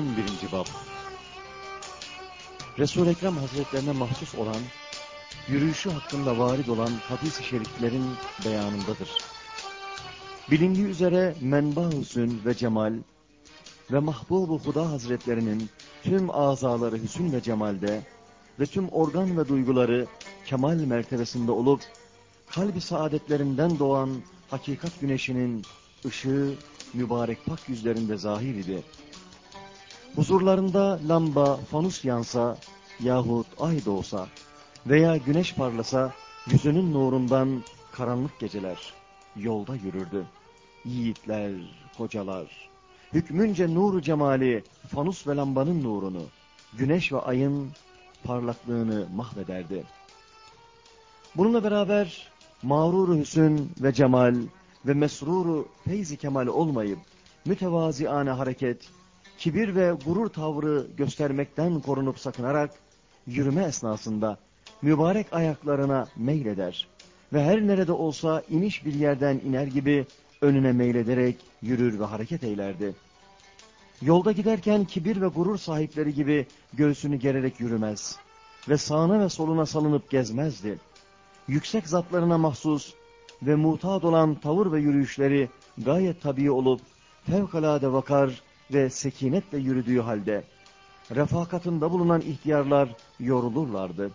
11. Bab Resul-i Ekrem Hazretlerine mahsus olan, yürüyüşü hakkında varid olan hadis-i şeriflerin beyanındadır. Bilindiği üzere menba hüsün ve cemal ve mahbub-u Huda Hazretlerinin tüm azaları hüsün ve cemalde ve tüm organ ve duyguları kemal mertebesinde olup, kalbi saadetlerinden doğan hakikat güneşinin ışığı mübarek pak yüzlerinde zahir idi. Huzurlarında lamba, fanus yansa yahut ay doğsa veya güneş parlasa yüzünün nurundan karanlık geceler yolda yürürdü. Yiğitler, kocalar, hükmünce nuru cemali fanus ve lambanın nurunu, güneş ve ayın parlaklığını mahvederdi. Bununla beraber mağrur hüsün ve cemal ve mesruru feyzi kemal olmayıp mütevaziane hareket, kibir ve gurur tavrı göstermekten korunup sakınarak yürüme esnasında mübarek ayaklarına meyleder ve her nerede olsa iniş bir yerden iner gibi önüne meylederek yürür ve hareket eylerdi. Yolda giderken kibir ve gurur sahipleri gibi göğsünü gererek yürümez ve sağına ve soluna salınıp gezmezdi. Yüksek zatlarına mahsus ve mutat olan tavır ve yürüyüşleri gayet tabii olup fevkalade vakar ve sekinetle yürüdüğü halde refakatında bulunan ihtiyarlar yorulurlardı.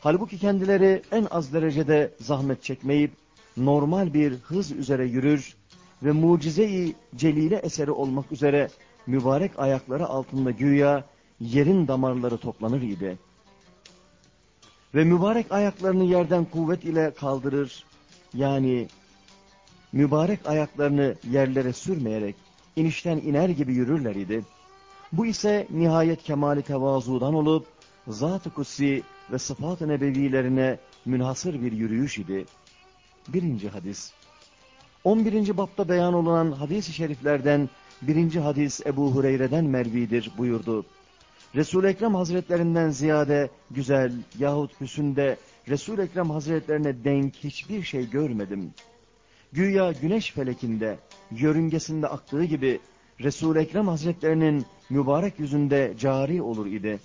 Halbuki kendileri en az derecede zahmet çekmeyip normal bir hız üzere yürür ve mucize-i celile eseri olmak üzere mübarek ayakları altında güya yerin damarları toplanır idi. Ve mübarek ayaklarını yerden kuvvet ile kaldırır, yani mübarek ayaklarını yerlere sürmeyerek inişten iner gibi yürürler idi. Bu ise nihayet kemali tevazudan olup zat-ı kutsi ve sıfat-ı nebevilerine münhasır bir yürüyüş idi. Birinci hadis. 11. bapta beyan olunan hadis-i şeriflerden birinci hadis Ebu Hureyre'den mervidir buyurdu. Resul-i Ekrem Hazretlerinden ziyade güzel yahut hüsünde Resul-i Ekrem Hazretlerine denk hiçbir şey görmedim. Güya güneş felekinde, yörüngesinde aktığı gibi Resul-i Ekrem Hazretlerinin mübarek yüzünde cari olur idi.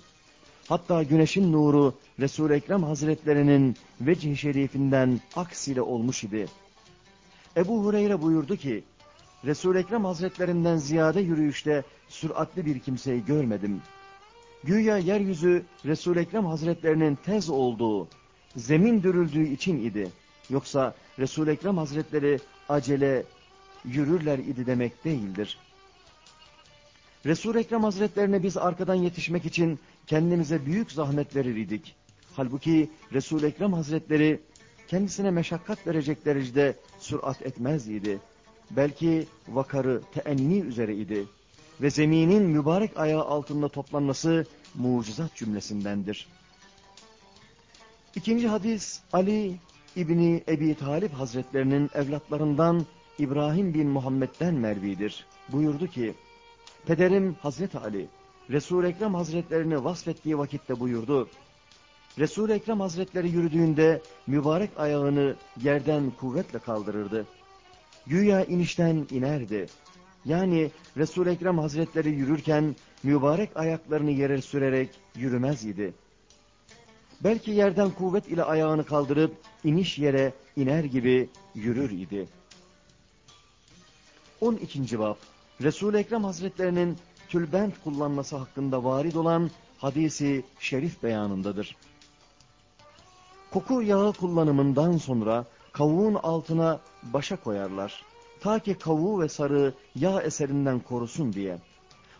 Hatta güneşin nuru Resul-i Ekrem Hazretlerinin vecih şerifinden aksiyle olmuş idi. Ebu Hureyre buyurdu ki, Resul-i Ekrem Hazretlerinden ziyade yürüyüşte süratli bir kimseyi görmedim. Güya yeryüzü Resul-i Ekrem Hazretlerinin tez olduğu, zemin dürüldüğü için idi. Yoksa Resul-i Ekrem Hazretleri acele yürürler idi demek değildir. Resul-i Ekrem Hazretlerine biz arkadan yetişmek için kendimize büyük zahmet verir idik. Halbuki Resul-i Ekrem Hazretleri kendisine meşakkat verecek derecede sürat etmez idi. Belki vakarı teenni üzere idi. Ve zeminin mübarek ayağı altında toplanması mucizat cümlesindendir. İkinci hadis Ali İbni Ebi Talip Hazretlerinin evlatlarından İbrahim bin Muhammed'den mervidir. Buyurdu ki, Pederim Hazreti Ali, Resul-i Ekrem Hazretlerini vasfettiği vakitte buyurdu. Resul-i Ekrem Hazretleri yürüdüğünde mübarek ayağını yerden kuvvetle kaldırırdı. Güya inişten inerdi. Yani Resul-i Ekrem Hazretleri yürürken mübarek ayaklarını yere sürerek yürümez idi. Belki yerden kuvvet ile ayağını kaldırıp iniş yere iner gibi yürür idi. 12. Bab Resul-i Ekrem Hazretlerinin tülbent kullanması hakkında varid olan hadisi şerif beyanındadır. Koku yağı kullanımından sonra kavuğun altına başa koyarlar. Ta ki kavuğu ve sarı yağ eserinden korusun diye.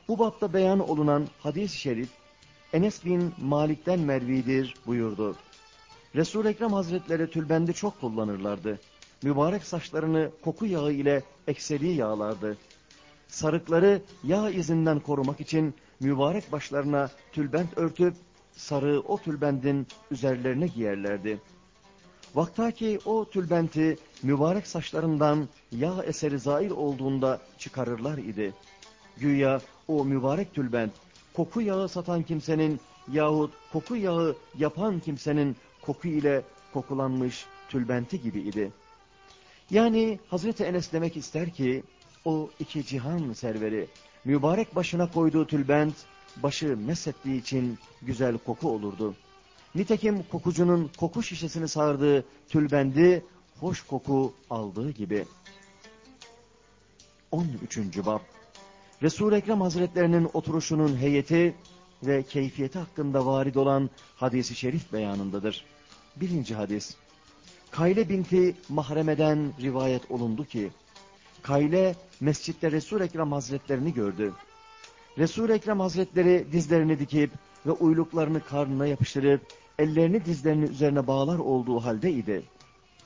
Bu bapta beyan olunan hadis-i şerif Enes bin Malik'ten mervidir buyurdu. Resul-i Ekrem Hazretleri tülbendi çok kullanırlardı. Mübarek saçlarını koku yağı ile ekseri yağlardı. Sarıkları yağ izinden korumak için mübarek başlarına tülbent örtüp sarığı o tülbendin üzerlerine giyerlerdi. Vaktaki o tülbenti mübarek saçlarından yağ eseri zail olduğunda çıkarırlar idi. Güya o mübarek tülbent koku yağı satan kimsenin yahut koku yağı yapan kimsenin koku ile kokulanmış tülbenti gibi idi. Yani Hazreti Enes demek ister ki o iki cihan serveri Mübarek başına koyduğu tülbent, başı mesettiği için güzel koku olurdu. Nitekim kokucunun koku şişesini sardığı tülbendi hoş koku aldığı gibi. 13. Bab Resul-i Ekrem Hazretlerinin oturuşunun heyeti ve keyfiyeti hakkında varid olan hadisi şerif beyanındadır. Birinci hadis. Kayle binti Mahreme'den rivayet olundu ki, Kayle mescitte Resul-i Ekrem Hazretlerini gördü. Resul-i Ekrem Hazretleri dizlerini dikip ve uyluklarını karnına yapıştırıp ellerini dizlerinin üzerine bağlar olduğu haldeydi.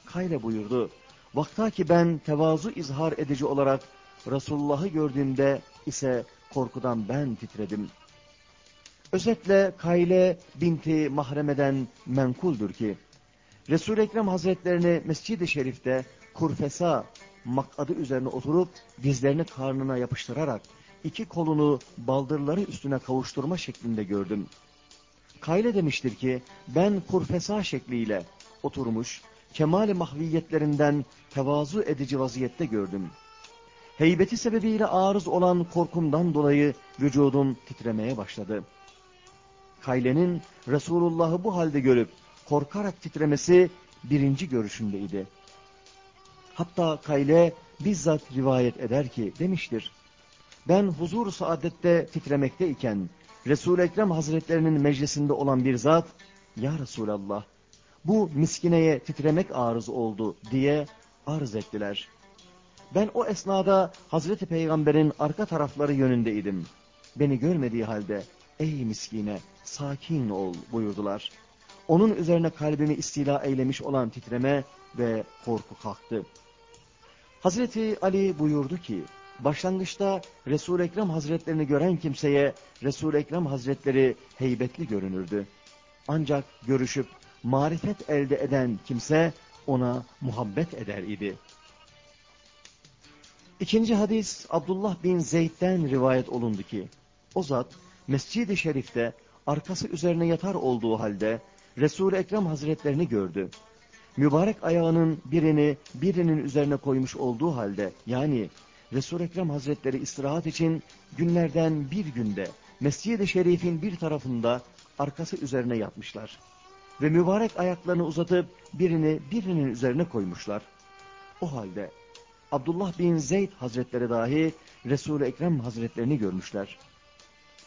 Kayle buyurdu. Vakta ki ben tevazu izhar edici olarak Resulullah'ı gördüğümde ise korkudan ben titredim. Özetle Kayle binti Mahreme'den menkuldür ki, Resul-i Ekrem Hazretlerini Mescid-i Şerif'te kurfesa makadı üzerine oturup dizlerini karnına yapıştırarak iki kolunu baldırları üstüne kavuşturma şeklinde gördüm. Kayle demiştir ki ben kurfesa şekliyle oturmuş kemal mahviyetlerinden tevazu edici vaziyette gördüm. Heybeti sebebiyle arız olan korkumdan dolayı vücudum titremeye başladı. Kayle'nin Resulullah'ı bu halde görüp korkarak titremesi birinci görüşündeydi. Hatta Kayle bizzat rivayet eder ki demiştir. Ben huzur saadette titremekteyken Resul-i Ekrem Hazretlerinin meclisinde olan bir zat, Ya Resulallah, bu miskineye titremek arız oldu diye arz ettiler. Ben o esnada Hazreti Peygamber'in arka tarafları yönündeydim. Beni görmediği halde, ey miskine, sakin ol buyurdular. Onun üzerine kalbimi istila eylemiş olan titreme ve korku kalktı. Hazreti Ali buyurdu ki, başlangıçta resul Ekrem Hazretlerini gören kimseye resul Ekrem Hazretleri heybetli görünürdü. Ancak görüşüp marifet elde eden kimse ona muhabbet eder idi. İkinci hadis Abdullah bin Zeyd'den rivayet olundu ki, o zat Mescid-i Şerif'te arkası üzerine yatar olduğu halde Resul-i Ekrem Hazretlerini gördü. Mübarek ayağının birini birinin üzerine koymuş olduğu halde yani Resul-i Ekrem Hazretleri istirahat için günlerden bir günde Mescid-i Şerif'in bir tarafında arkası üzerine yatmışlar. Ve mübarek ayaklarını uzatıp birini birinin üzerine koymuşlar. O halde Abdullah bin Zeyd Hazretleri dahi Resul-i Ekrem Hazretlerini görmüşler.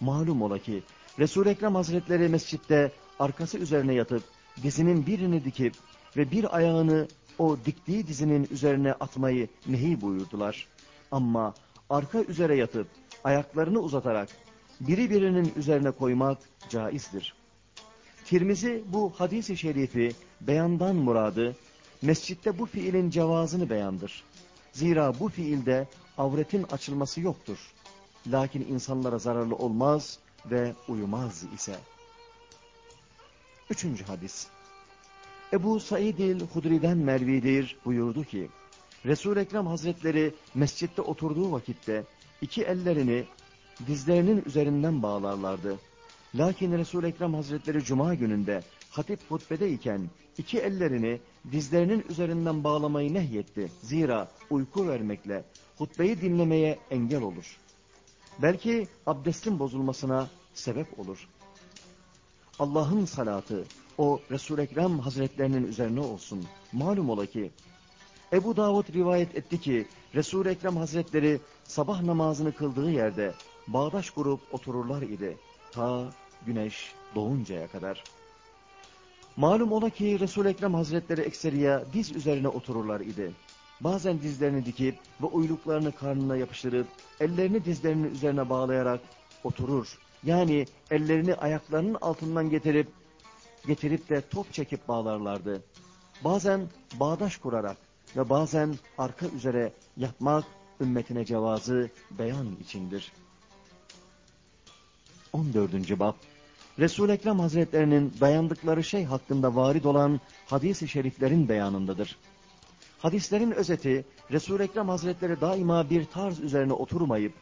Malum ola ki Resul-i Ekrem Hazretleri mescitte arkası üzerine yatıp dizinin birini dikip ve bir ayağını o diktiği dizinin üzerine atmayı nehi buyurdular. Ama arka üzere yatıp ayaklarını uzatarak biri birinin üzerine koymak caizdir. Tirmizi bu hadisi şerifi beyandan muradı mescitte bu fiilin cevazını beyandır. Zira bu fiilde avretin açılması yoktur. Lakin insanlara zararlı olmaz ve uyumaz ise. Üçüncü hadis. Ebu Said el-Hudri'den Mervi'dir buyurdu ki, Resul-i Ekrem Hazretleri mescitte oturduğu vakitte iki ellerini dizlerinin üzerinden bağlarlardı. Lakin Resul-i Ekrem Hazretleri Cuma gününde hatip hutbedeyken iki ellerini dizlerinin üzerinden bağlamayı nehyetti. Zira uyku vermekle hutbeyi dinlemeye engel olur. Belki abdestin bozulmasına sebep olur. Allah'ın salatı o Resul-i Ekrem Hazretlerinin üzerine olsun. Malum ola ki Ebu Davud rivayet etti ki Resul-i Ekrem Hazretleri sabah namazını kıldığı yerde bağdaş kurup otururlar idi. Ta güneş doğuncaya kadar. Malum ola ki Resul-i Ekrem Hazretleri ekseriye diz üzerine otururlar idi. Bazen dizlerini dikip ve uyluklarını karnına yapıştırıp ellerini dizlerinin üzerine bağlayarak oturur. Yani ellerini ayaklarının altından getirip getirip de top çekip bağlarlardı. Bazen bağdaş kurarak ve bazen arka üzere yatmak ümmetine cevazı beyan içindir. 14. Bab Resul-i Ekrem Hazretlerinin dayandıkları şey hakkında varid olan hadis-i şeriflerin beyanındadır. Hadislerin özeti Resul-i Ekrem Hazretleri daima bir tarz üzerine oturmayıp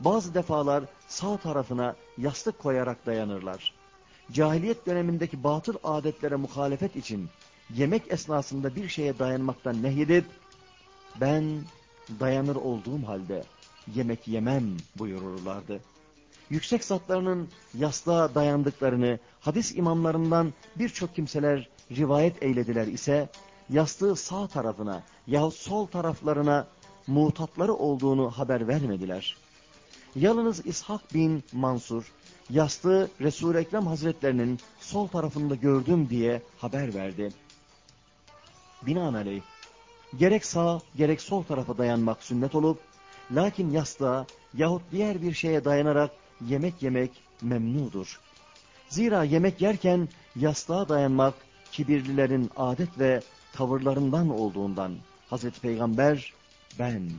bazı defalar sağ tarafına yastık koyarak dayanırlar. Cahiliyet dönemindeki batıl adetlere muhalefet için yemek esnasında bir şeye dayanmaktan nehyedip ben dayanır olduğum halde yemek yemem buyururlardı. Yüksek zatlarının yastığa dayandıklarını hadis imamlarından birçok kimseler rivayet eylediler ise yastığı sağ tarafına yahut sol taraflarına mutatları olduğunu haber vermediler. Yalnız İshak bin Mansur yastığı Resul-i Ekrem Hazretlerinin sol tarafında gördüm diye haber verdi. Binaenaleyh gerek sağ gerek sol tarafa dayanmak sünnet olup lakin yastığa yahut diğer bir şeye dayanarak yemek yemek memnudur. Zira yemek yerken yastığa dayanmak kibirlilerin adet ve tavırlarından olduğundan Hazreti Peygamber ben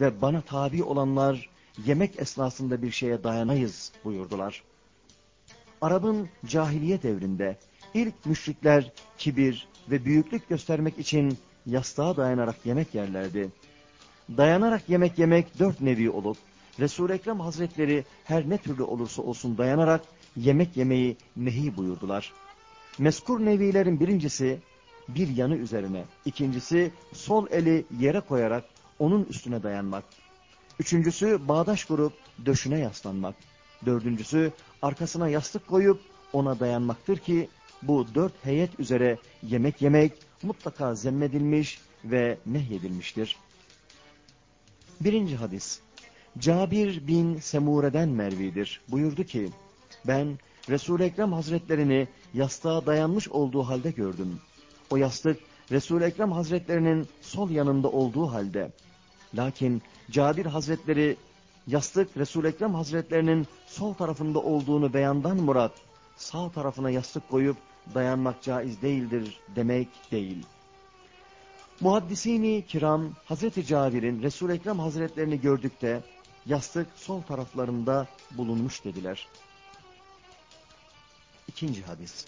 ve bana tabi olanlar yemek esnasında bir şeye dayanayız buyurdular. Arap'ın cahiliye devrinde ilk müşrikler kibir ve büyüklük göstermek için yastığa dayanarak yemek yerlerdi. Dayanarak yemek yemek dört nevi olup Resul-i Ekrem Hazretleri her ne türlü olursa olsun dayanarak yemek yemeyi nehi buyurdular. Meskur nevilerin birincisi bir yanı üzerine, ikincisi sol eli yere koyarak onun üstüne dayanmak. Üçüncüsü bağdaş kurup döşüne yaslanmak. Dördüncüsü arkasına yastık koyup ona dayanmaktır ki bu dört heyet üzere yemek yemek mutlaka zemmedilmiş ve nehyedilmiştir. Birinci hadis. Cabir bin Semure'den Mervi'dir. Buyurdu ki, ben Resul-i Ekrem Hazretlerini yastığa dayanmış olduğu halde gördüm. O yastık Resul-i Ekrem Hazretlerinin sol yanında olduğu halde. Lakin Cabir Hazretleri yastık Resul-i Ekrem Hazretlerinin sol tarafında olduğunu beyandan murat, sağ tarafına yastık koyup dayanmak caiz değildir demek değil. Muhaddisini kiram Hazreti Cabir'in Resul-i Ekrem Hazretlerini gördükte yastık sol taraflarında bulunmuş dediler. İkinci hadis.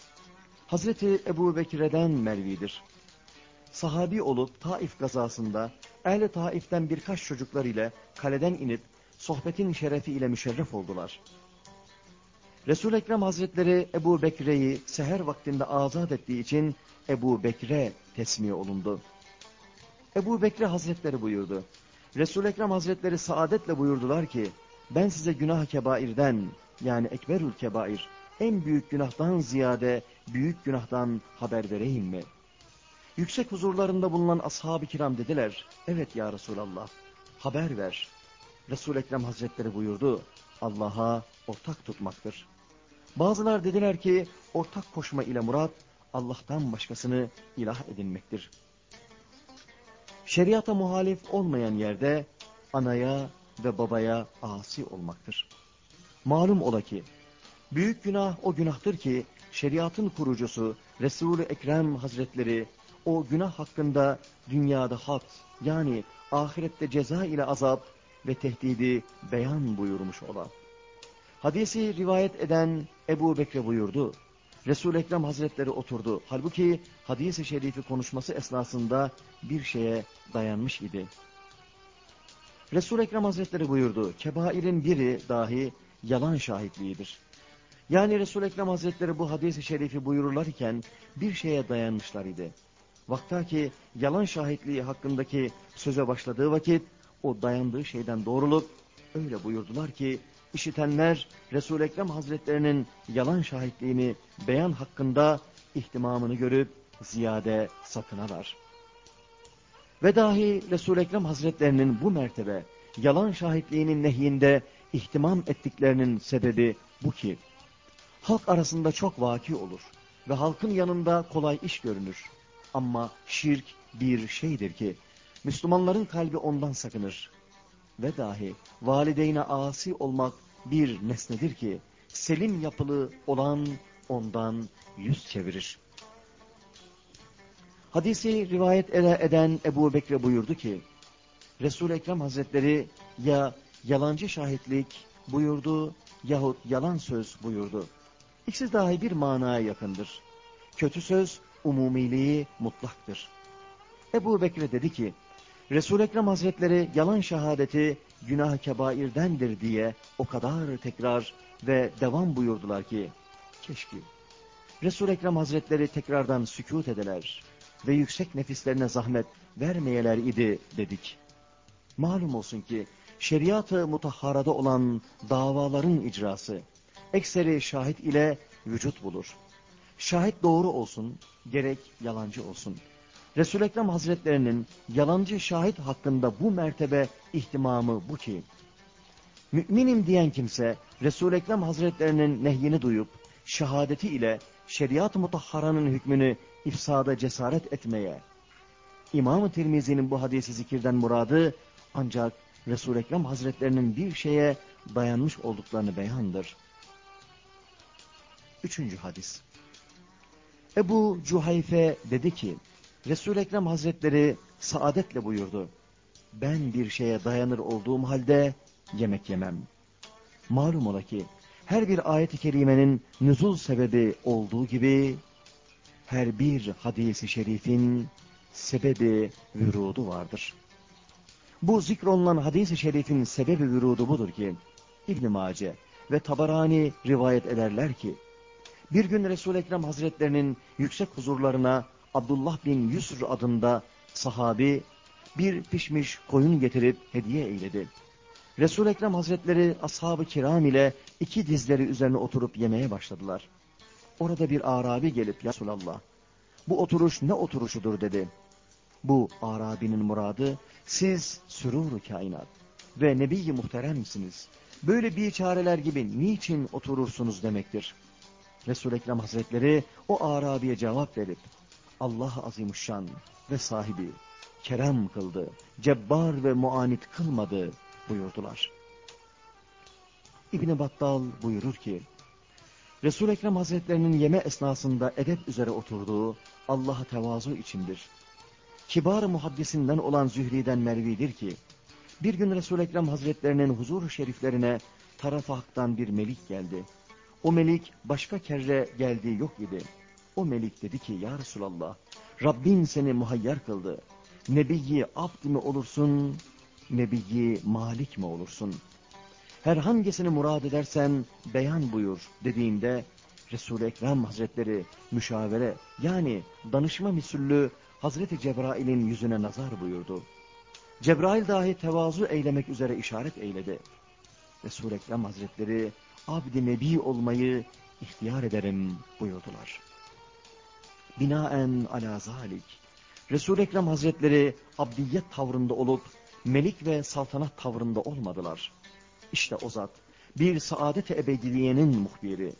Hazreti Ebu Bekir'den Mervi'dir. Sahabi olup Taif gazasında Ehl-i Taif'ten birkaç çocuklar ile kaleden inip sohbetin şerefi ile müşerref oldular. Resul-i Ekrem Hazretleri Ebu Bekre'yi seher vaktinde azat ettiği için Ebu Bekre tesmiye olundu. Ebu Bekre Hazretleri buyurdu. Resul-i Ekrem Hazretleri saadetle buyurdular ki, ben size günah kebairden yani ekberül kebair, en büyük günahtan ziyade büyük günahtan haber vereyim mi? Yüksek huzurlarında bulunan ashab-ı kiram dediler, evet ya Resulallah, haber ver. Resul-i Ekrem Hazretleri buyurdu, Allah'a ortak tutmaktır. Bazılar dediler ki, ortak koşma ile murat, Allah'tan başkasını ilah edinmektir. Şeriata muhalif olmayan yerde anaya ve babaya asi olmaktır. Malum ola ki büyük günah o günahtır ki şeriatın kurucusu Resul-i Ekrem Hazretleri o günah hakkında dünyada hat yani ahirette ceza ile azap ve tehdidi beyan buyurmuş ola. Hadisi rivayet eden Ebu Bekre buyurdu. Resul-i Ekrem Hazretleri oturdu. Halbuki hadis-i şerifi konuşması esnasında bir şeye dayanmış idi. Resul-i Ekrem Hazretleri buyurdu. Kebairin biri dahi yalan şahitliğidir. Yani Resul-i Ekrem Hazretleri bu hadis-i şerifi buyururlar iken bir şeye dayanmışlar idi. Vakta ki yalan şahitliği hakkındaki söze başladığı vakit o dayandığı şeyden doğrulup öyle buyurdular ki işitenler Resul-i Ekrem Hazretlerinin yalan şahitliğini beyan hakkında ihtimamını görüp ziyade sakınalar. Ve dahi Resul-i Ekrem Hazretlerinin bu mertebe yalan şahitliğinin nehyinde ihtimam ettiklerinin sebebi bu ki, halk arasında çok vaki olur ve halkın yanında kolay iş görünür. Ama şirk bir şeydir ki, Müslümanların kalbi ondan sakınır. Ve dahi valideyne asi olmak bir nesnedir ki, selim yapılı olan ondan yüz çevirir. Hadisi rivayet eden Ebu Bekre buyurdu ki, Resul-i Ekrem Hazretleri ya yalancı şahitlik buyurdu yahut yalan söz buyurdu. İkisi dahi bir manaya yakındır. Kötü söz umumiliği mutlaktır. Ebu Bekre dedi ki, Resul-i Ekrem Hazretleri yalan şehadeti günah kebairdendir diye o kadar tekrar ve devam buyurdular ki, keşke Resul-i Ekrem Hazretleri tekrardan sükut edeler ve yüksek nefislerine zahmet vermeyeler idi dedik. Malum olsun ki şeriat-ı mutahharada olan davaların icrası, ekseri şahit ile vücut bulur. Şahit doğru olsun, gerek yalancı olsun. Resul-i Ekrem Hazretlerinin yalancı şahit hakkında bu mertebe ihtimamı bu ki, müminim diyen kimse Resul-i Ekrem Hazretlerinin nehyini duyup, şehadeti ile şeriat-ı mutahharanın hükmünü ifsada cesaret etmeye, İmam-ı Tirmizi'nin bu hadisi zikirden muradı ancak Resul-i Ekrem Hazretlerinin bir şeye dayanmış olduklarını beyandır. Üçüncü hadis. Ebu Cuhayfe dedi ki, Resul-i Ekrem Hazretleri saadetle buyurdu. Ben bir şeye dayanır olduğum halde yemek yemem. Malum ola ki her bir ayet-i kerimenin nüzul sebebi olduğu gibi her bir hadisi şerifin sebebi vürudu vardır. Bu zikrolunan hadis-i şerifin sebebi vürudu budur ki İbn Mace ve Tabarani rivayet ederler ki bir gün Resul-i Ekrem Hazretlerinin yüksek huzurlarına Abdullah bin Yusr adında sahabi bir pişmiş koyun getirip hediye eyledi. Resul-i Ekrem Hazretleri ashab-ı kiram ile iki dizleri üzerine oturup yemeye başladılar. Orada bir Arabi gelip ya Resulallah bu oturuş ne oturuşudur dedi. Bu Arabi'nin muradı siz sürur kainat ve Nebi-i Muhteremsiniz. Böyle bir çareler gibi niçin oturursunuz demektir. Resul-i Ekrem Hazretleri o Arabi'ye cevap verip Allah azimuşşan ve sahibi kerem kıldı, cebbar ve muanit kılmadı buyurdular. İbni Battal buyurur ki, Resul-i Ekrem Hazretlerinin yeme esnasında edep üzere oturduğu Allah'a tevazu içindir. kibar muhaddisinden olan Zühri'den Mervi'dir ki, bir gün Resul-i Ekrem Hazretlerinin huzur şeriflerine taraf haktan bir melik geldi. O melik başka kere geldiği yok idi. O melik dedi ki ya Resulallah Rabbin seni muhayyer kıldı. Nebiyi abd mi olursun, nebiyi malik mi olursun? Herhangisini murad edersen beyan buyur dediğinde Resul-i Ekrem Hazretleri müşavere yani danışma misüllü Hazreti Cebrail'in yüzüne nazar buyurdu. Cebrail dahi tevazu eylemek üzere işaret eyledi. Resul-i Ekrem Hazretleri abd-i nebi olmayı ihtiyar ederim buyurdular. Binaen ala zalik. Resul-i Ekrem Hazretleri abdiyet tavrında olup melik ve saltanat tavrında olmadılar. İşte o zat bir saadet-i ebediliyenin muhbiri,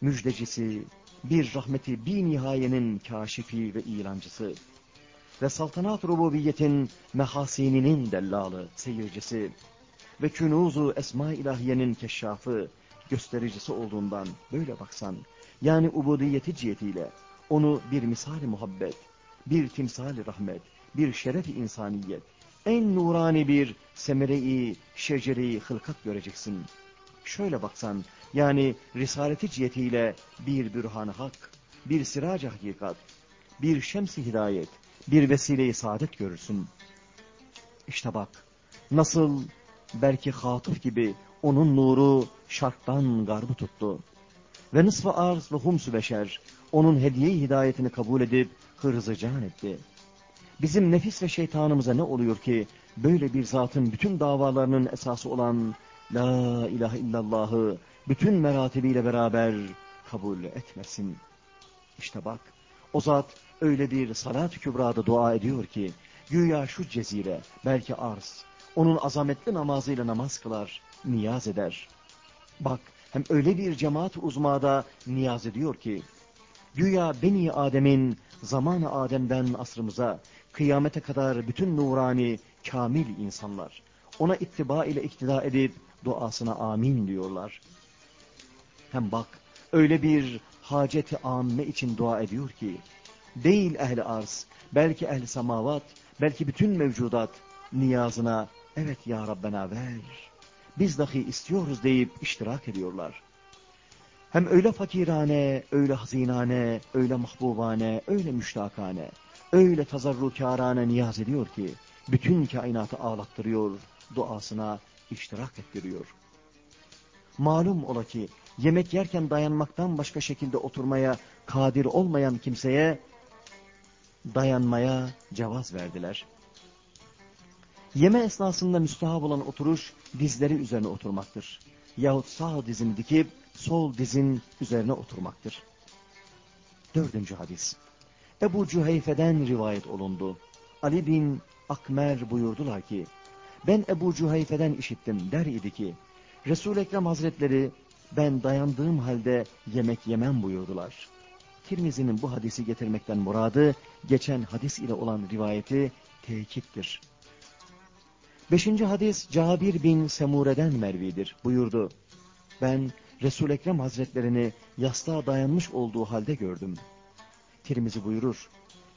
müjdecisi, bir rahmeti bir nihayenin kaşifi ve ilancısı ve saltanat rububiyetin mehasininin dellalı, seyircisi ve künuzu esma ilahiyenin keşşafı, göstericisi olduğundan böyle baksan, yani ubudiyeti cihetiyle onu bir misali muhabbet, bir timsali rahmet, bir şeref-i insaniyet, en nurani bir semere-i, şecere-i hılkat göreceksin. Şöyle baksan, yani risaleti cihetiyle bir bürhan hak, bir sirac hakikat, bir şems-i hidayet, bir vesile-i saadet görürsün. İşte bak, nasıl belki hatıf gibi onun nuru şarktan garbı tuttu. Ve nısf arz ve humsu beşer onun hediye hidayetini kabul edip hırzı can etti. Bizim nefis ve şeytanımıza ne oluyor ki böyle bir zatın bütün davalarının esası olan La ilahe illallahı bütün meratibiyle beraber kabul etmesin. İşte bak o zat öyle bir salat-ı kübrada dua ediyor ki güya şu cezire belki arz onun azametli namazıyla namaz kılar, niyaz eder. Bak hem öyle bir cemaat uzmada niyaz ediyor ki güya Beni Adem'in zamanı Adem'den asrımıza kıyamete kadar bütün nurani kamil insanlar ona ittiba ile iktida edip duasına amin diyorlar. Hem bak öyle bir haceti amme için dua ediyor ki değil ehli arz belki ehli samavat belki bütün mevcudat niyazına evet ya Rabbena ver biz dahi istiyoruz deyip iştirak ediyorlar. Hem öyle fakirane, öyle hazinane, öyle mahbubane, öyle müştakane, öyle tazarrukârane niyaz ediyor ki, bütün kainatı ağlattırıyor, duasına iştirak ettiriyor. Malum ola ki, yemek yerken dayanmaktan başka şekilde oturmaya kadir olmayan kimseye dayanmaya cevaz verdiler. Yeme esnasında müstahap olan oturuş dizleri üzerine oturmaktır. Yahut sağ dizini dikip sol dizin üzerine oturmaktır. Dördüncü hadis. Ebu Cüheyfe'den rivayet olundu. Ali bin Akmer buyurdular ki, ben Ebu Cüheyfe'den işittim der idi ki, Resul-i Ekrem Hazretleri ben dayandığım halde yemek yemem buyurdular. Tirmizi'nin bu hadisi getirmekten muradı, geçen hadis ile olan rivayeti tekittir. Beşinci hadis Cabir bin Semure'den mervidir. Buyurdu. Ben resul Ekrem Hazretlerini yastığa dayanmış olduğu halde gördüm. Tirmizi buyurur.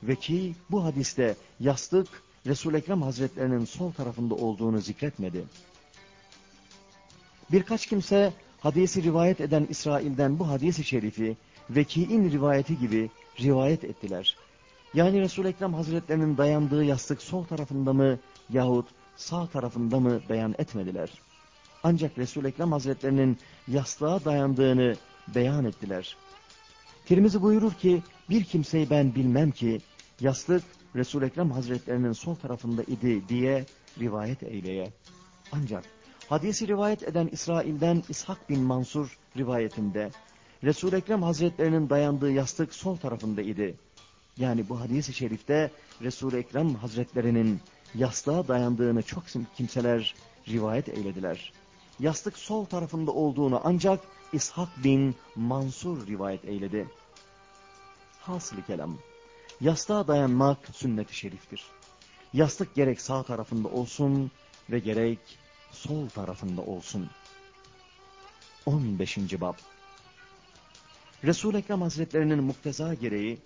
Ve ki bu hadiste yastık resul Ekrem Hazretlerinin sol tarafında olduğunu zikretmedi. Birkaç kimse hadisi rivayet eden İsrail'den bu hadisi şerifi Veki'in rivayeti gibi rivayet ettiler. Yani Resul-i Ekrem Hazretlerinin dayandığı yastık sol tarafında mı yahut sağ tarafında mı beyan etmediler. Ancak Resul-i Ekrem Hazretlerinin yastığa dayandığını beyan ettiler. Tirmizi buyurur ki bir kimseyi ben bilmem ki yastık Resul-i Ekrem Hazretlerinin sol tarafında idi diye rivayet eyleye. Ancak hadisi rivayet eden İsrail'den İshak bin Mansur rivayetinde Resul-i Ekrem Hazretlerinin dayandığı yastık sol tarafında idi. Yani bu hadis-i şerifte Resul-i Ekrem Hazretlerinin yastığa dayandığını çok kimseler rivayet eylediler. Yastık sol tarafında olduğunu ancak İshak bin Mansur rivayet eyledi. Hasılı kelam, yastığa dayanmak sünnet-i şeriftir. Yastık gerek sağ tarafında olsun ve gerek sol tarafında olsun. 15. Bab Resul-i Ekrem Hazretlerinin mukteza gereği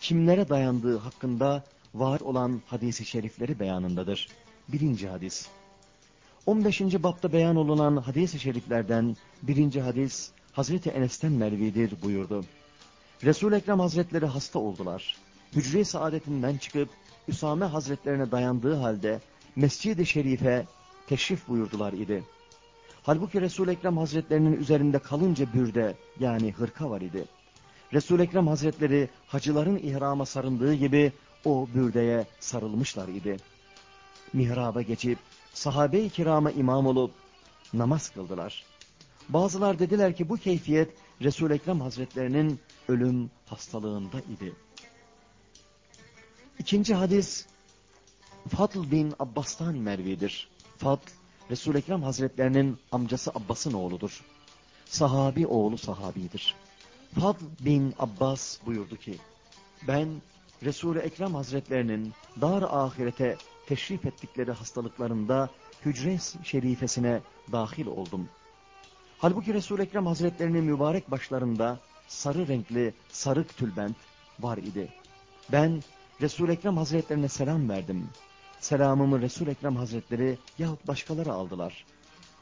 kimlere dayandığı hakkında var olan hadisi şerifleri beyanındadır. Birinci hadis. 15. bapta beyan olunan hadis-i şeriflerden birinci hadis Hazreti Enes'ten mervidir buyurdu. Resul-i Ekrem Hazretleri hasta oldular. Hücre-i saadetinden çıkıp Üsame Hazretlerine dayandığı halde Mescid-i Şerif'e teşrif buyurdular idi. Halbuki Resul-i Ekrem Hazretlerinin üzerinde kalınca bürde yani hırka var idi. Resul-i Ekrem Hazretleri hacıların ihrama sarındığı gibi o bürdeye sarılmışlar idi. Mihraba geçip sahabe-i kirama imam olup namaz kıldılar. Bazılar dediler ki bu keyfiyet Resul-i Ekrem Hazretlerinin ölüm hastalığında idi. İkinci hadis Fadl bin Abbas'tan mervidir. Fadl Resul-i Ekrem Hazretlerinin amcası Abbas'ın oğludur. Sahabi oğlu sahabidir. Fadl bin Abbas buyurdu ki, ben Resul-i Ekrem Hazretlerinin dar ahirete teşrif ettikleri hastalıklarında hücre şerifesine dahil oldum. Halbuki Resul-i Ekrem Hazretlerinin mübarek başlarında sarı renkli sarık tülbent var idi. Ben Resul-i Ekrem Hazretlerine selam verdim. Selamımı Resul-i Ekrem Hazretleri yahut başkaları aldılar.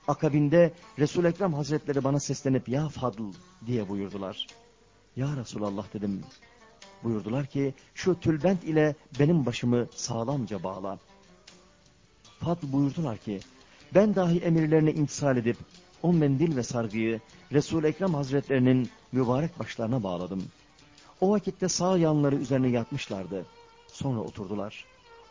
Akabinde Resul-i Ekrem Hazretleri bana seslenip ya Fadıl diye buyurdular. Ya Resulallah dedim. Buyurdular ki şu tülbent ile benim başımı sağlamca bağla. Fadıl buyurdular ki ben dahi emirlerine intisal edip o mendil ve sargıyı Resul-i Ekrem Hazretlerinin mübarek başlarına bağladım. O vakitte sağ yanları üzerine yatmışlardı. Sonra oturdular.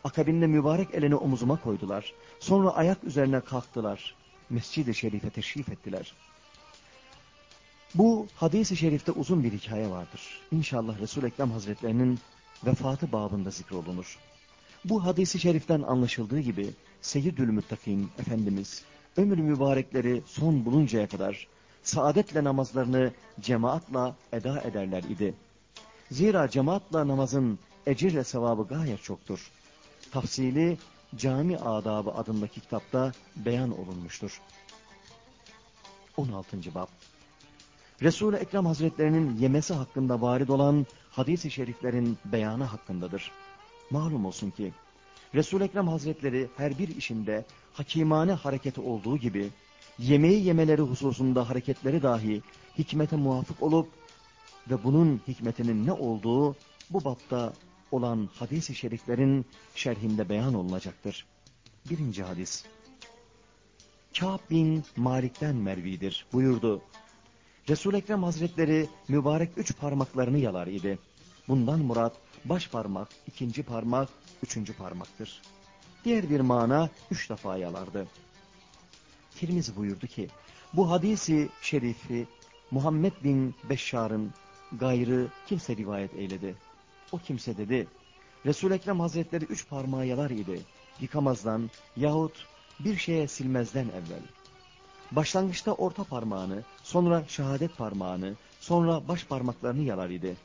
Akabinde mübarek elini omuzuma koydular. Sonra ayak üzerine kalktılar. Mescid-i Şerif'e teşrif ettiler. Bu hadis-i şerifte uzun bir hikaye vardır. İnşallah Resul-i Ekrem Hazretlerinin vefatı babında zikrolunur. Bu hadis-i şeriften anlaşıldığı gibi Seyyidül Müttakim Efendimiz ömür mübarekleri son buluncaya kadar saadetle namazlarını cemaatla eda ederler idi. Zira cemaatla namazın ecir ve sevabı gayet çoktur tafsili Cami Adabı adındaki kitapta beyan olunmuştur. 16. Bab Resul-i Ekrem Hazretlerinin yemesi hakkında varid olan hadis-i şeriflerin beyanı hakkındadır. Malum olsun ki Resul-i Ekrem Hazretleri her bir işinde hakimane hareketi olduğu gibi yemeği yemeleri hususunda hareketleri dahi hikmete muvafık olup ve bunun hikmetinin ne olduğu bu bapta olan hadis-i şeriflerin şerhinde beyan olunacaktır. Birinci hadis. Kâb bin Malik'ten mervidir buyurdu. Resul-i Ekrem Hazretleri mübarek üç parmaklarını yalar idi. Bundan murat baş parmak, ikinci parmak, üçüncü parmaktır. Diğer bir mana üç defa yalardı. Tirmizi buyurdu ki, bu hadisi şerifi Muhammed bin Beşşar'ın gayrı kimse rivayet eyledi. O kimse dedi, resul Ekrem Hazretleri üç parmağı yalar idi. Yıkamazdan yahut bir şeye silmezden evvel. Başlangıçta orta parmağını, sonra şehadet parmağını, sonra baş parmaklarını yalar idi.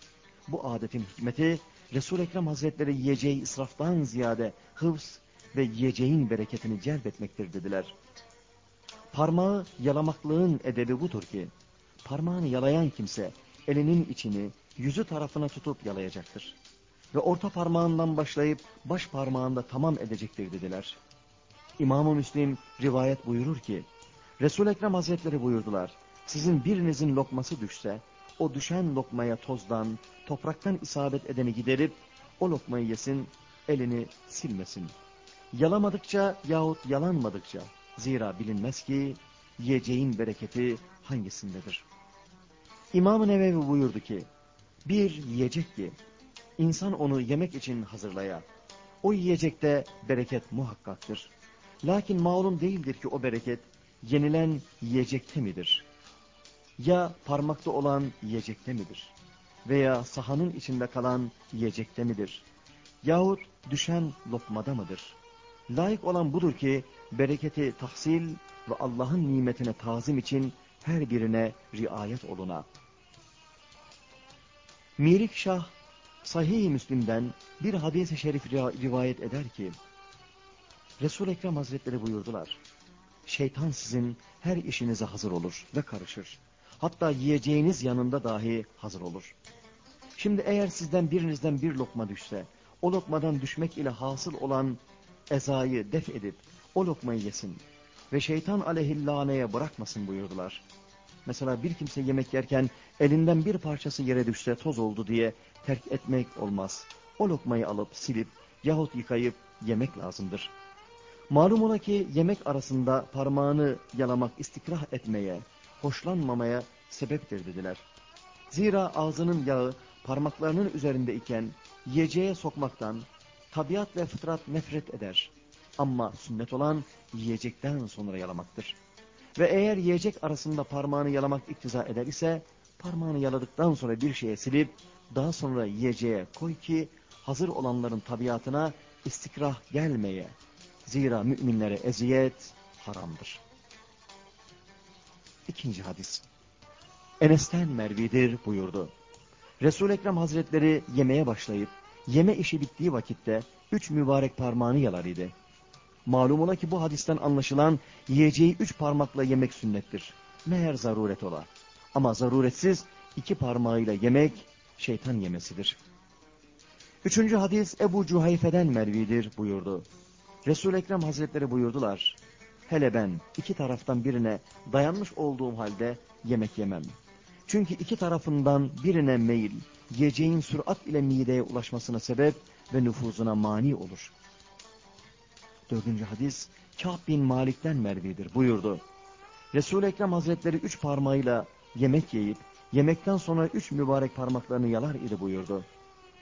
Bu adetin hikmeti resul Ekrem Hazretleri yiyeceği israftan ziyade hıfz ve yiyeceğin bereketini celbetmektir dediler. Parmağı yalamaklığın edebi budur ki, parmağını yalayan kimse elinin içini yüzü tarafına tutup yalayacaktır. Ve orta parmağından başlayıp baş parmağında tamam edecektir dediler. İmam-ı Müslim rivayet buyurur ki, resul Ekrem Hazretleri buyurdular, sizin birinizin lokması düşse, o düşen lokmaya tozdan, topraktan isabet edeni giderip, o lokmayı yesin, elini silmesin. Yalamadıkça yahut yalanmadıkça, zira bilinmez ki, yiyeceğin bereketi hangisindedir? İmam-ı Nevevi buyurdu ki, bir yiyecek ki, insan onu yemek için hazırlaya, o yiyecekte bereket muhakkaktır. Lakin malum değildir ki o bereket, yenilen yiyecekte midir? Ya parmakta olan yiyecekte midir? Veya sahanın içinde kalan yiyecekte midir? Yahut düşen lokmada mıdır? Layık olan budur ki bereketi tahsil ve Allah'ın nimetine tazim için her birine riayet oluna. Mirik Şah Sahih-i Müslim'den bir hadis-i şerif rivayet eder ki Resul-i Ekrem Hazretleri buyurdular. Şeytan sizin her işinize hazır olur ve karışır. Hatta yiyeceğiniz yanında dahi hazır olur. Şimdi eğer sizden birinizden bir lokma düşse, o lokmadan düşmek ile hasıl olan ezayı def edip o lokmayı yesin ve şeytan aleyhillaneye bırakmasın buyurdular. Mesela bir kimse yemek yerken elinden bir parçası yere düşse toz oldu diye terk etmek olmaz. O lokmayı alıp silip yahut yıkayıp yemek lazımdır. Malum ola ki yemek arasında parmağını yalamak istikrah etmeye, hoşlanmamaya sebeptir dediler. Zira ağzının yağı parmaklarının üzerinde iken yiyeceğe sokmaktan tabiat ve fıtrat nefret eder. Ama sünnet olan yiyecekten sonra yalamaktır. Ve eğer yiyecek arasında parmağını yalamak iktiza eder ise parmağını yaladıktan sonra bir şeye silip daha sonra yiyeceğe koy ki hazır olanların tabiatına istikrah gelmeye. Zira müminlere eziyet haramdır. İkinci hadis. Enes'ten Mervidir buyurdu. Resul-i Ekrem Hazretleri yemeğe başlayıp yeme işi bittiği vakitte üç mübarek parmağını yalar idi. Malum ola ki bu hadisten anlaşılan yiyeceği üç parmakla yemek sünnettir. Meğer zaruret ola. Ama zaruretsiz iki parmağıyla yemek şeytan yemesidir. Üçüncü hadis Ebu Cuhayfe'den Mervidir buyurdu. Resul-i Ekrem Hazretleri buyurdular. Hele ben iki taraftan birine dayanmış olduğum halde yemek yemem. Çünkü iki tarafından birine meyil, yiyeceğin sürat ile mideye ulaşmasına sebep ve nüfuzuna mani olur. Dördüncü hadis Kâb bin Malik'ten Mervi'dir buyurdu. Resul-i Ekrem Hazretleri üç parmağıyla yemek yiyip yemekten sonra üç mübarek parmaklarını yalar idi buyurdu.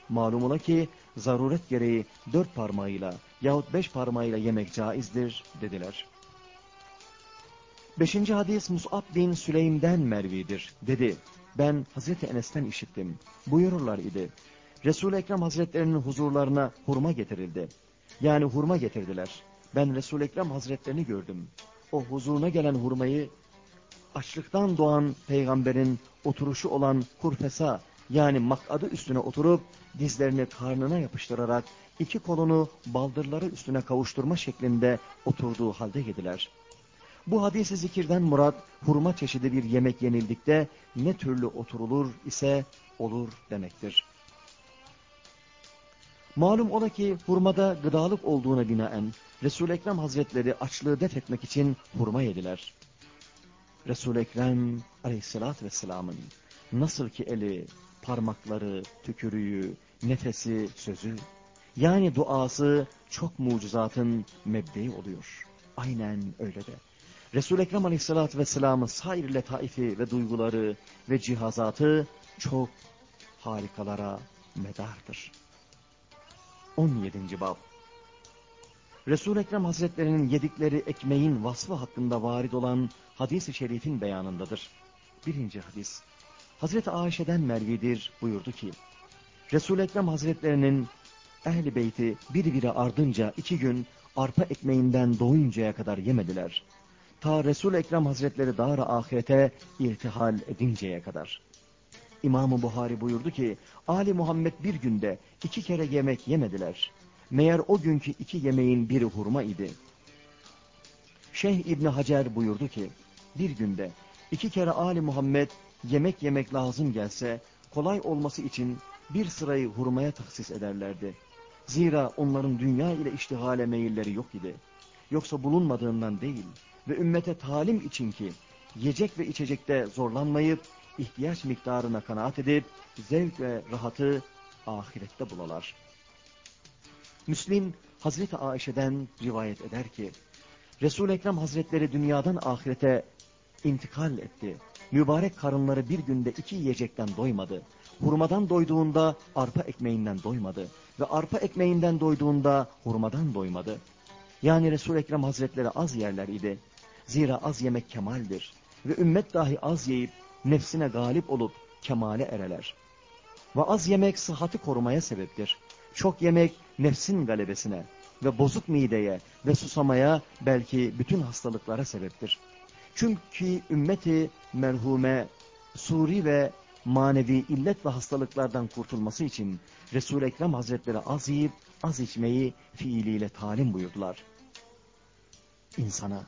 Malum ola ki zaruret gereği dört parmağıyla yahut beş parmağıyla yemek caizdir dediler. Beşinci hadis Mus'ab bin Süleym'den Mervi'dir dedi. Ben Hazreti Enes'ten işittim. Buyururlar idi. Resul-i Ekrem Hazretlerinin huzurlarına hurma getirildi. Yani hurma getirdiler. Ben Resul-i Ekrem Hazretlerini gördüm. O huzuruna gelen hurmayı açlıktan doğan peygamberin oturuşu olan kurfesa yani makadı üstüne oturup dizlerini karnına yapıştırarak iki kolunu baldırları üstüne kavuşturma şeklinde oturduğu halde yediler. Bu hadisi zikirden murat hurma çeşidi bir yemek yenildikte ne türlü oturulur ise olur demektir. Malum ola ki hurmada gıdalık olduğuna binaen Resul-i Ekrem Hazretleri açlığı def etmek için hurma yediler. Resul-i Ekrem aleyhissalatü vesselamın nasıl ki eli, parmakları, tükürüğü, nefesi, sözü yani duası çok mucizatın mebdeyi oluyor. Aynen öyle de. Resul-i Ekrem Aleyhisselatü Vesselam'ın sair letaifi ve duyguları ve cihazatı çok harikalara medardır. 17. Bab Resul-i Ekrem Hazretlerinin yedikleri ekmeğin vasfı hakkında varid olan hadis-i şerifin beyanındadır. Birinci hadis. Hazreti Ayşe'den Mervidir buyurdu ki, Resul-i Ekrem Hazretlerinin ehli beyti bir biri ardınca iki gün arpa ekmeğinden doyuncaya kadar yemediler. Ta Resul-i Ekrem Hazretleri dar ahirete irtihal edinceye kadar. İmam-ı Buhari buyurdu ki, Ali Muhammed bir günde iki kere yemek yemediler. Meğer o günkü iki yemeğin biri hurma idi. Şeyh İbni Hacer buyurdu ki, bir günde iki kere Ali Muhammed yemek yemek lazım gelse, kolay olması için bir sırayı hurmaya tahsis ederlerdi. Zira onların dünya ile iştihale meyilleri yok idi. Yoksa bulunmadığından değil ve ümmete talim için ki, yiyecek ve içecekte zorlanmayıp, ihtiyaç miktarına kanaat edip, zevk ve rahatı ahirette bulalar. Müslim, Hazreti Ayşe'den rivayet eder ki, Resul-i Ekrem Hazretleri dünyadan ahirete intikal etti. Mübarek karınları bir günde iki yiyecekten doymadı. Hurmadan doyduğunda arpa ekmeğinden doymadı. Ve arpa ekmeğinden doyduğunda hurmadan doymadı. Yani Resul-i Ekrem Hazretleri az yerler idi. Zira az yemek kemaldir. Ve ümmet dahi az yiyip nefsine galip olup kemale ereler. Ve az yemek sıhhati korumaya sebeptir. Çok yemek nefsin galebesine ve bozuk mideye ve susamaya belki bütün hastalıklara sebeptir. Çünkü ümmeti merhume, suri ve manevi illet ve hastalıklardan kurtulması için Resul-i Ekrem Hazretleri az yiyip az içmeyi fiiliyle talim buyurdular. İnsana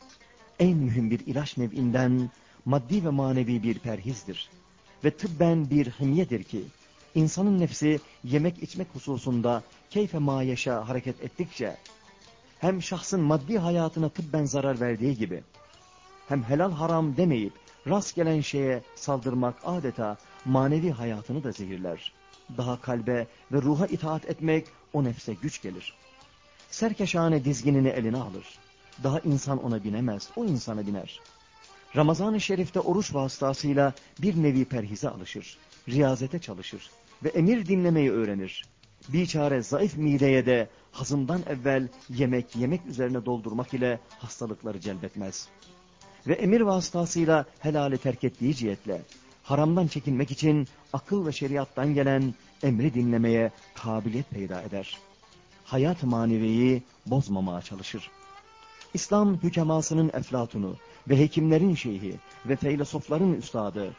en mühim bir ilaç nev'inden maddi ve manevi bir perhizdir. Ve tıbben bir himyedir ki, insanın nefsi yemek içmek hususunda keyfe mayeşa hareket ettikçe, hem şahsın maddi hayatına tıbben zarar verdiği gibi, hem helal haram demeyip rast gelen şeye saldırmak adeta manevi hayatını da zehirler. Daha kalbe ve ruha itaat etmek o nefse güç gelir. Serkeşane dizginini eline alır. Daha insan ona binemez, o insana biner. Ramazan-ı Şerif'te oruç vasıtasıyla bir nevi perhize alışır, riyazete çalışır ve emir dinlemeyi öğrenir. Bir çare zayıf mideye de hazımdan evvel yemek yemek üzerine doldurmak ile hastalıkları celbetmez. Ve emir vasıtasıyla helali terk ettiği cihetle haramdan çekinmek için akıl ve şeriattan gelen emri dinlemeye kabiliyet peyda eder. Hayat maneviyi bozmamaya çalışır. İslam hükemasının eflatunu ve hekimlerin şeyhi ve feylesofların üstadı,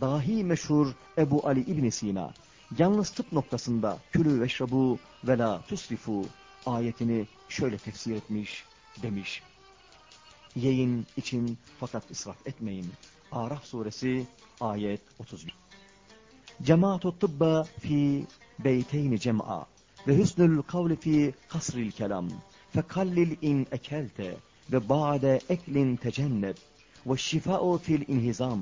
dahi meşhur Ebu Ali İbn Sina, yalnız tıp noktasında külü ve şrabu ve la tusrifu ayetini şöyle tefsir etmiş, demiş. Yiyin, için fakat israf etmeyin. Araf suresi ayet 31. Cemaatu tıbba fi beyteyni cem'a ve hüsnül kavli fi kasril kelam fekallil in ekelte ve ba'de eklin tecenneb ve şifa'u fil inhizam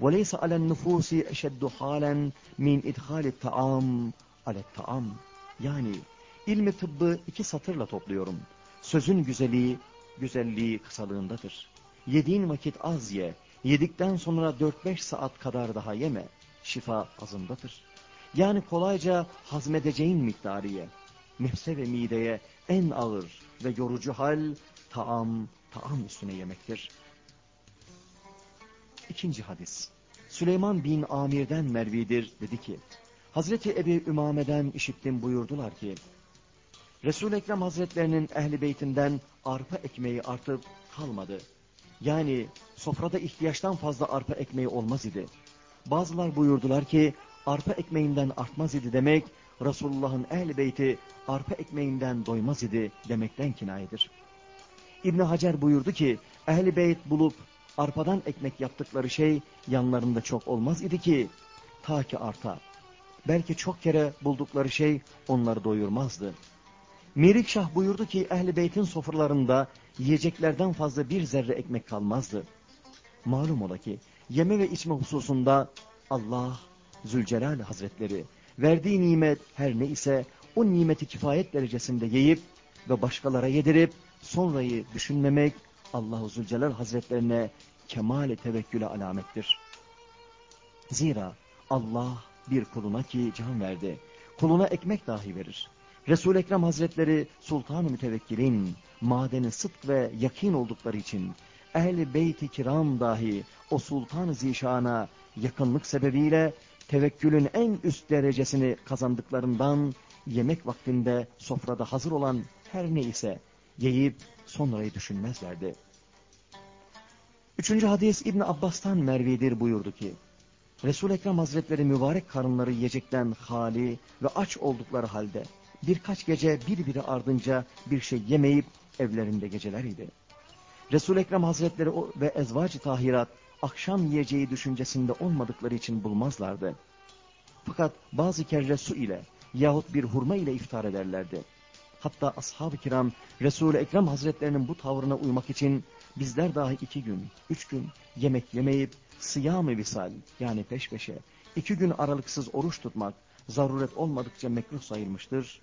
ve leysa alen nufusi eşeddu halen min idhalit ta'am alet ta'am yani ilmi tıbbı iki satırla topluyorum. Sözün güzelliği, güzelliği kısalığındadır. Yediğin vakit az ye, yedikten sonra 4-5 saat kadar daha yeme, şifa azındadır. Yani kolayca hazmedeceğin miktarı ye. Nefse ve mideye en ağır ve yorucu hal taam, taam üstüne yemektir. İkinci hadis. Süleyman bin Amir'den Mervidir dedi ki, Hazreti Ebi Ümame'den işittim buyurdular ki, Resul-i Ekrem Hazretlerinin ehli beytinden arpa ekmeği artıp kalmadı. Yani sofrada ihtiyaçtan fazla arpa ekmeği olmaz idi. Bazılar buyurdular ki arpa ekmeğinden artmaz idi demek Resulullah'ın ehli beyti arpa ekmeğinden doymaz idi demekten kinayedir. İbn Hacer buyurdu ki ehli beyt bulup arpadan ekmek yaptıkları şey yanlarında çok olmaz idi ki ta ki arta. Belki çok kere buldukları şey onları doyurmazdı. Mirikşah buyurdu ki ehli beytin sofralarında yiyeceklerden fazla bir zerre ekmek kalmazdı. Malum ola ki yeme ve içme hususunda Allah Zülcelal Hazretleri verdiği nimet her ne ise o nimeti kifayet derecesinde yiyip ve başkalara yedirip sonrayı düşünmemek Allahu Zülcelal Hazretlerine kemal tevekküle alamettir. Zira Allah bir kuluna ki can verdi, kuluna ekmek dahi verir. Resul-i Ekrem Hazretleri Sultan-ı Mütevekkilin, madeni sıdk ve yakin oldukları için ehl-i beyt-i kiram dahi o Sultan-ı Zişan'a yakınlık sebebiyle tevekkülün en üst derecesini kazandıklarından yemek vaktinde sofrada hazır olan her neyse yiyip sonrayı düşünmezlerdi. Üçüncü hadis İbn Abbas'tan Mervidir buyurdu ki, Resul-i Ekrem Hazretleri mübarek karınları yiyecekten hali ve aç oldukları halde birkaç gece birbiri ardınca bir şey yemeyip evlerinde geceler idi. Resul-i Ekrem Hazretleri ve ezvacı tahirat akşam yiyeceği düşüncesinde olmadıkları için bulmazlardı. Fakat bazı kere su ile yahut bir hurma ile iftar ederlerdi. Hatta ashab-ı kiram Resul-i Ekrem Hazretlerinin bu tavrına uymak için bizler dahi iki gün, üç gün yemek yemeyip sıyam-ı visal yani peş peşe iki gün aralıksız oruç tutmak zaruret olmadıkça mekruh sayılmıştır.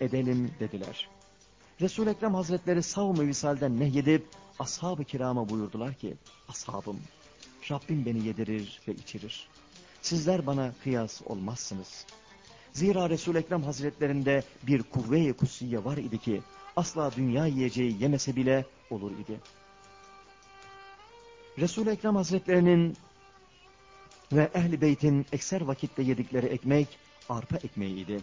Edelim dediler. Resul-i Ekrem Hazretleri savm-ı visalden nehyedip ashab-ı kirama buyurdular ki ashabım Rabbim beni yedirir ve içirir. Sizler bana kıyas olmazsınız. Zira Resul-i Ekrem Hazretlerinde bir kuvve-i kutsiye var idi ki asla dünya yiyeceği yemese bile olur idi. Resul-i Ekrem Hazretlerinin ve Ehl-i Beyt'in ekser vakitte yedikleri ekmek arpa ekmeğiydi.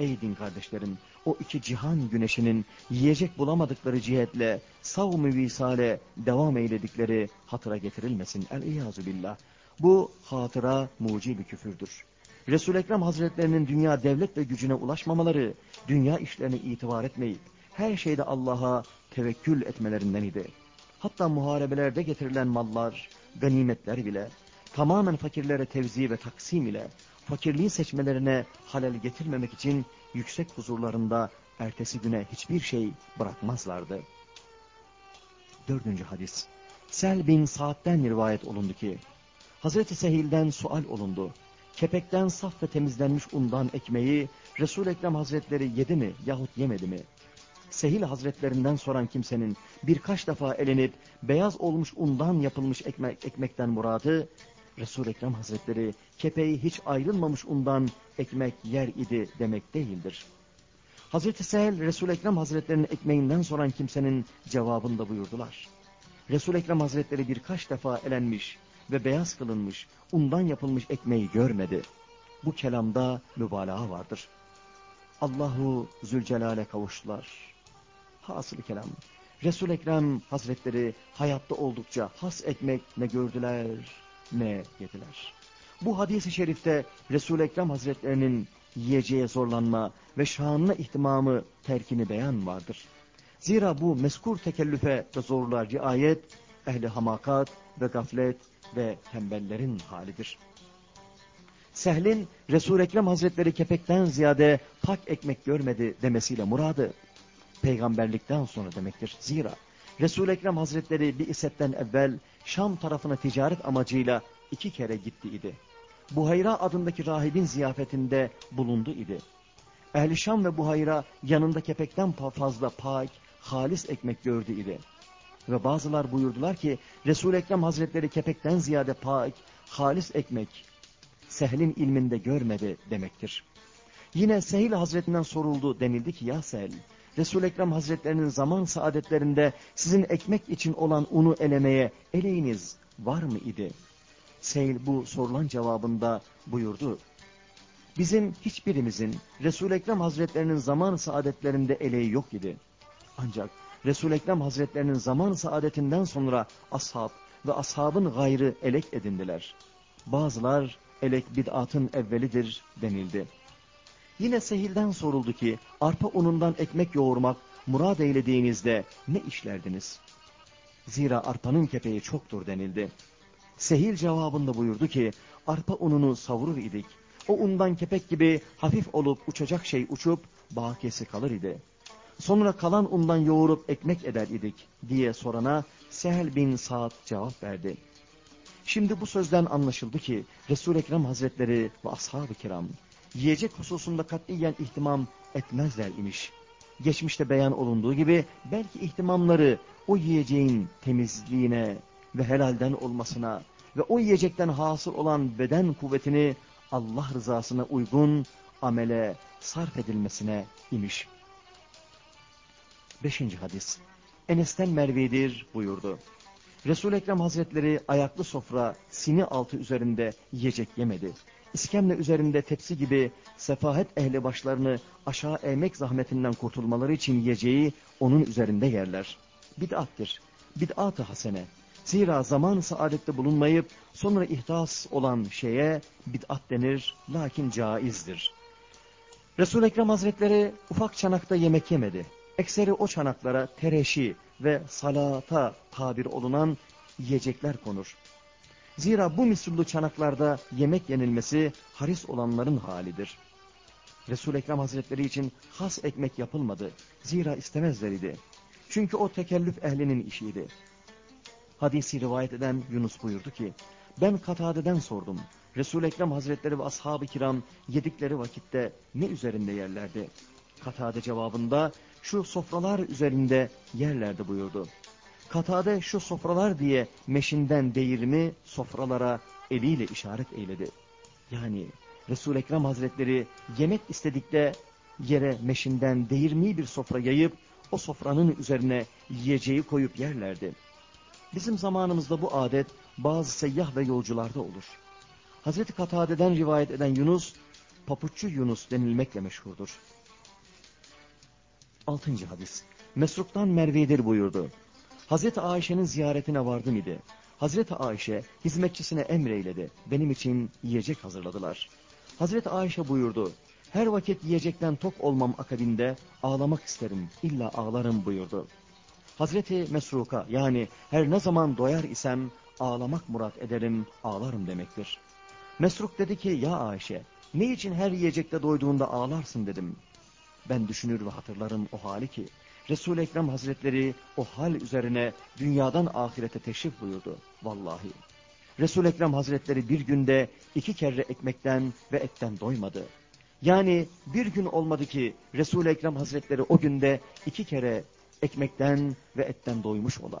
Ey din kardeşlerim, o iki cihan güneşinin yiyecek bulamadıkları cihetle savm-ı visale devam eyledikleri hatıra getirilmesin. El-İyazu billah. Bu hatıra mucibi küfürdür. Resul-i Ekrem Hazretlerinin dünya devlet ve gücüne ulaşmamaları, dünya işlerine itibar etmeyip, her şeyde Allah'a tevekkül etmelerinden idi. Hatta muharebelerde getirilen mallar, ganimetler bile, tamamen fakirlere tevzi ve taksim ile, fakirliği seçmelerine halel getirmemek için yüksek huzurlarında ertesi güne hiçbir şey bırakmazlardı. Dördüncü hadis. Sel bin Sa'd'den rivayet olundu ki, Hazreti Sehil'den sual olundu. Kepekten saf ve temizlenmiş undan ekmeği resul Ekrem Hazretleri yedi mi yahut yemedi mi? Sehil Hazretlerinden soran kimsenin birkaç defa elenip beyaz olmuş undan yapılmış ekmek, ekmekten muradı, resul Ekrem Hazretleri kepeği hiç ayrılmamış undan ekmek yer idi demek değildir. Hazreti Sehel resul Ekrem Hazretlerinin ekmeğinden soran kimsenin cevabında buyurdular. resul Ekrem Hazretleri birkaç defa elenmiş ve beyaz kılınmış, undan yapılmış ekmeği görmedi. Bu kelamda mübalağa vardır. Allahu Zülcelal'e kavuştular. Hasılı kelam. Resul Ekrem Hazretleri hayatta oldukça has ekmek ne gördüler ne yediler. Bu hadisi şerifte Resul Ekrem Hazretlerinin yiyeceğe zorlanma ve şanına ihtimamı terkini beyan vardır. Zira bu meskur tekellüfe ve zorluğa riayet ehli hamakat ve gaflet ve tembellerin halidir. Sehlin Resul-i Ekrem Hazretleri kepekten ziyade pak ekmek görmedi demesiyle muradı peygamberlikten sonra demektir. Zira Resul-i Ekrem Hazretleri bir isetten evvel Şam tarafına ticaret amacıyla iki kere gitti idi. Buhayra adındaki rahibin ziyafetinde bulundu idi. Ehli Şam ve Buhayra yanında kepekten fazla pak, halis ekmek gördü idi. Ve bazılar buyurdular ki Resul-i Ekrem Hazretleri kepekten ziyade pak, halis ekmek Sehl'in ilminde görmedi demektir. Yine Sehil Hazretinden soruldu denildi ki ya Sehl Resul-i Ekrem Hazretlerinin zaman saadetlerinde sizin ekmek için olan unu elemeye eleğiniz var mı idi? Seyl bu sorulan cevabında buyurdu. Bizim hiçbirimizin Resul-i Ekrem Hazretlerinin zaman saadetlerinde eleği yok idi. Ancak Resul-i Ekrem Hazretlerinin zaman saadetinden sonra ashab ve ashabın gayrı elek edindiler. Bazılar elek bid'atın evvelidir denildi. Yine sehilden soruldu ki arpa unundan ekmek yoğurmak murad eylediğinizde ne işlerdiniz? Zira arpanın kepeği çoktur denildi. Sehil cevabında buyurdu ki arpa ununu savurur idik. O undan kepek gibi hafif olup uçacak şey uçup bakiyesi kalır idi. Sonra kalan undan yoğurup ekmek eder idik diye sorana Sehel bin Sa'd cevap verdi. Şimdi bu sözden anlaşıldı ki Resul-i Ekrem Hazretleri ve ashab-ı kiram yiyecek hususunda katiyen ihtimam etmezler imiş. Geçmişte beyan olunduğu gibi belki ihtimamları o yiyeceğin temizliğine ve helalden olmasına ve o yiyecekten hasıl olan beden kuvvetini Allah rızasına uygun amele sarf edilmesine imiş. Beşinci hadis. Enes'ten Mervi'dir buyurdu. Resul-i Ekrem Hazretleri ayaklı sofra, sini altı üzerinde yiyecek yemedi. İskemle üzerinde tepsi gibi sefahet ehli başlarını aşağı eğmek zahmetinden kurtulmaları için yiyeceği onun üzerinde yerler. Bid'attir. Bid'at-ı hasene. Zira zaman saadette bulunmayıp sonra ihdas olan şeye bid'at denir lakin caizdir. Resul-i Ekrem Hazretleri ufak çanakta yemek yemedi. Ekseri o çanaklara tereşi ve salata tabir olunan yiyecekler konur. Zira bu misullu çanaklarda yemek yenilmesi haris olanların halidir. Resul-i Ekrem Hazretleri için has ekmek yapılmadı. Zira istemezler idi. Çünkü o tekellüf ehlinin işiydi. Hadisi rivayet eden Yunus buyurdu ki, ben Katade'den sordum. Resul-i Ekrem Hazretleri ve ashab-ı kiram yedikleri vakitte ne üzerinde yerlerdi? Katade cevabında şu sofralar üzerinde yerlerdi buyurdu. Katade şu sofralar diye meşinden değirmi sofralara eliyle işaret eyledi. Yani Resul-i Ekrem Hazretleri yemek istedikte yere meşinden değirmi bir sofra yayıp o sofranın üzerine yiyeceği koyup yerlerdi. Bizim zamanımızda bu adet bazı seyyah ve yolcularda olur. Hazreti Katade'den rivayet eden Yunus, papuççu Yunus denilmekle meşhurdur. Altıncı hadis. Mesruk'tan Merve'dir buyurdu. Hazreti Ayşe'nin ziyaretine vardım idi. Hazreti Ayşe hizmetçisine emreyledi. Benim için yiyecek hazırladılar. Hazreti Ayşe buyurdu. Her vakit yiyecekten tok olmam akabinde ağlamak isterim. İlla ağlarım buyurdu. Hazreti Mesruka yani her ne zaman doyar isem ağlamak murat ederim, ağlarım demektir. Mesruk dedi ki ya Ayşe ne için her yiyecekte doyduğunda ağlarsın dedim. Ben düşünür ve hatırlarım o hali ki Resul-i Ekrem Hazretleri o hal üzerine dünyadan ahirete teşrif buyurdu. Vallahi. Resul-i Ekrem Hazretleri bir günde iki kere ekmekten ve etten doymadı. Yani bir gün olmadı ki Resul-i Ekrem Hazretleri o günde iki kere ekmekten ve etten doymuş ola.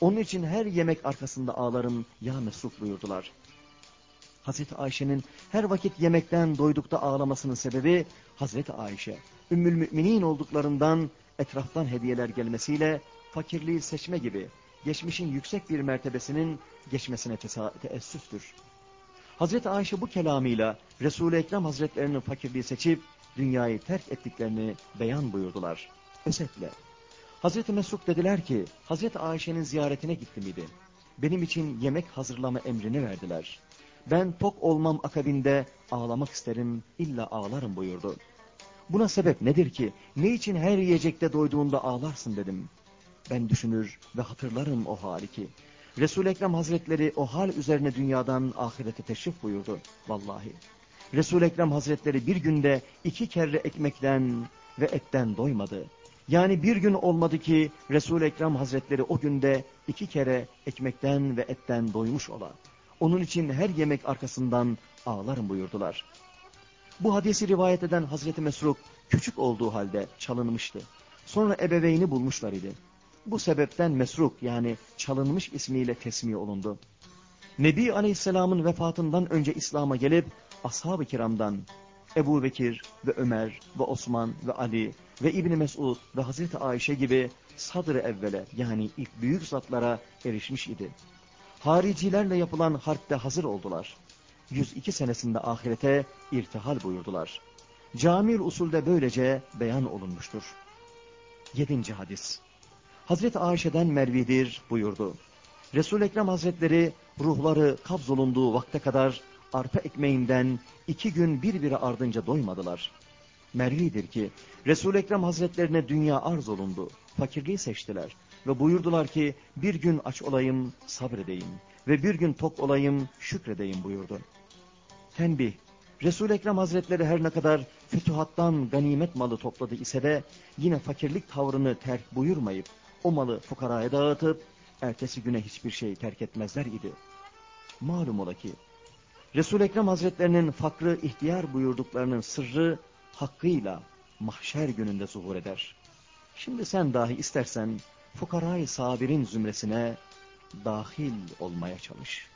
Onun için her yemek arkasında ağlarım ya Mesruk buyurdular. Hazreti Ayşe'nin her vakit yemekten doydukta ağlamasının sebebi Hazreti Ayşe. Ümmül müminin olduklarından etraftan hediyeler gelmesiyle fakirliği seçme gibi geçmişin yüksek bir mertebesinin geçmesine teessüftür. Hazreti Ayşe bu kelamıyla Resul-i Ekrem Hazretlerinin fakirliği seçip dünyayı terk ettiklerini beyan buyurdular. Özetle Hazreti Mesuk dediler ki Hazreti Ayşe'nin ziyaretine gittim idi. Benim için yemek hazırlama emrini verdiler. Ben tok olmam akabinde ağlamak isterim illa ağlarım buyurdu. Buna sebep nedir ki? Ne için her yiyecekte doyduğunda ağlarsın dedim. Ben düşünür ve hatırlarım o hali ki. Resul-i Ekrem Hazretleri o hal üzerine dünyadan ahirete teşrif buyurdu. Vallahi. Resul-i Ekrem Hazretleri bir günde iki kere ekmekten ve etten doymadı. Yani bir gün olmadı ki Resul-i Ekrem Hazretleri o günde iki kere ekmekten ve etten doymuş ola. Onun için her yemek arkasından ağlarım buyurdular. Bu hadisi rivayet eden Hazreti Mesruk küçük olduğu halde çalınmıştı. Sonra ebeveyni bulmuşlar idi. Bu sebepten Mesruk yani çalınmış ismiyle tesmi olundu. Nebi Aleyhisselam'ın vefatından önce İslam'a gelip ashab-ı kiramdan Ebu Bekir ve Ömer ve Osman ve Ali ve İbni Mesud ve Hazreti Ayşe gibi sadr-ı evvele yani ilk büyük zatlara erişmiş idi. Haricilerle yapılan harpte hazır oldular. 102 senesinde ahirete irtihal buyurdular. Camil usulde böylece beyan olunmuştur. 7. hadis. Hazreti Ayşe'den Mervidir buyurdu. Resul-i Ekrem Hazretleri ruhları kabzolunduğu vakte kadar arpa ekmeğinden iki gün birbiri ardınca doymadılar. Mervidir ki Resul-i Ekrem Hazretlerine dünya arz olundu. Fakirliği seçtiler ve buyurdular ki bir gün aç olayım sabredeyim ve bir gün tok olayım şükredeyim buyurdu. Tenbih Resul-i Ekrem Hazretleri her ne kadar fütuhattan ganimet malı topladı ise de yine fakirlik tavrını terk buyurmayıp o malı fukaraya dağıtıp ertesi güne hiçbir şey terk etmezler idi. Malum ola ki Resul-i Ekrem Hazretlerinin fakrı ihtiyar buyurduklarının sırrı hakkıyla mahşer gününde zuhur eder. Şimdi sen dahi istersen fukarayı sabirin zümresine dahil olmaya çalış.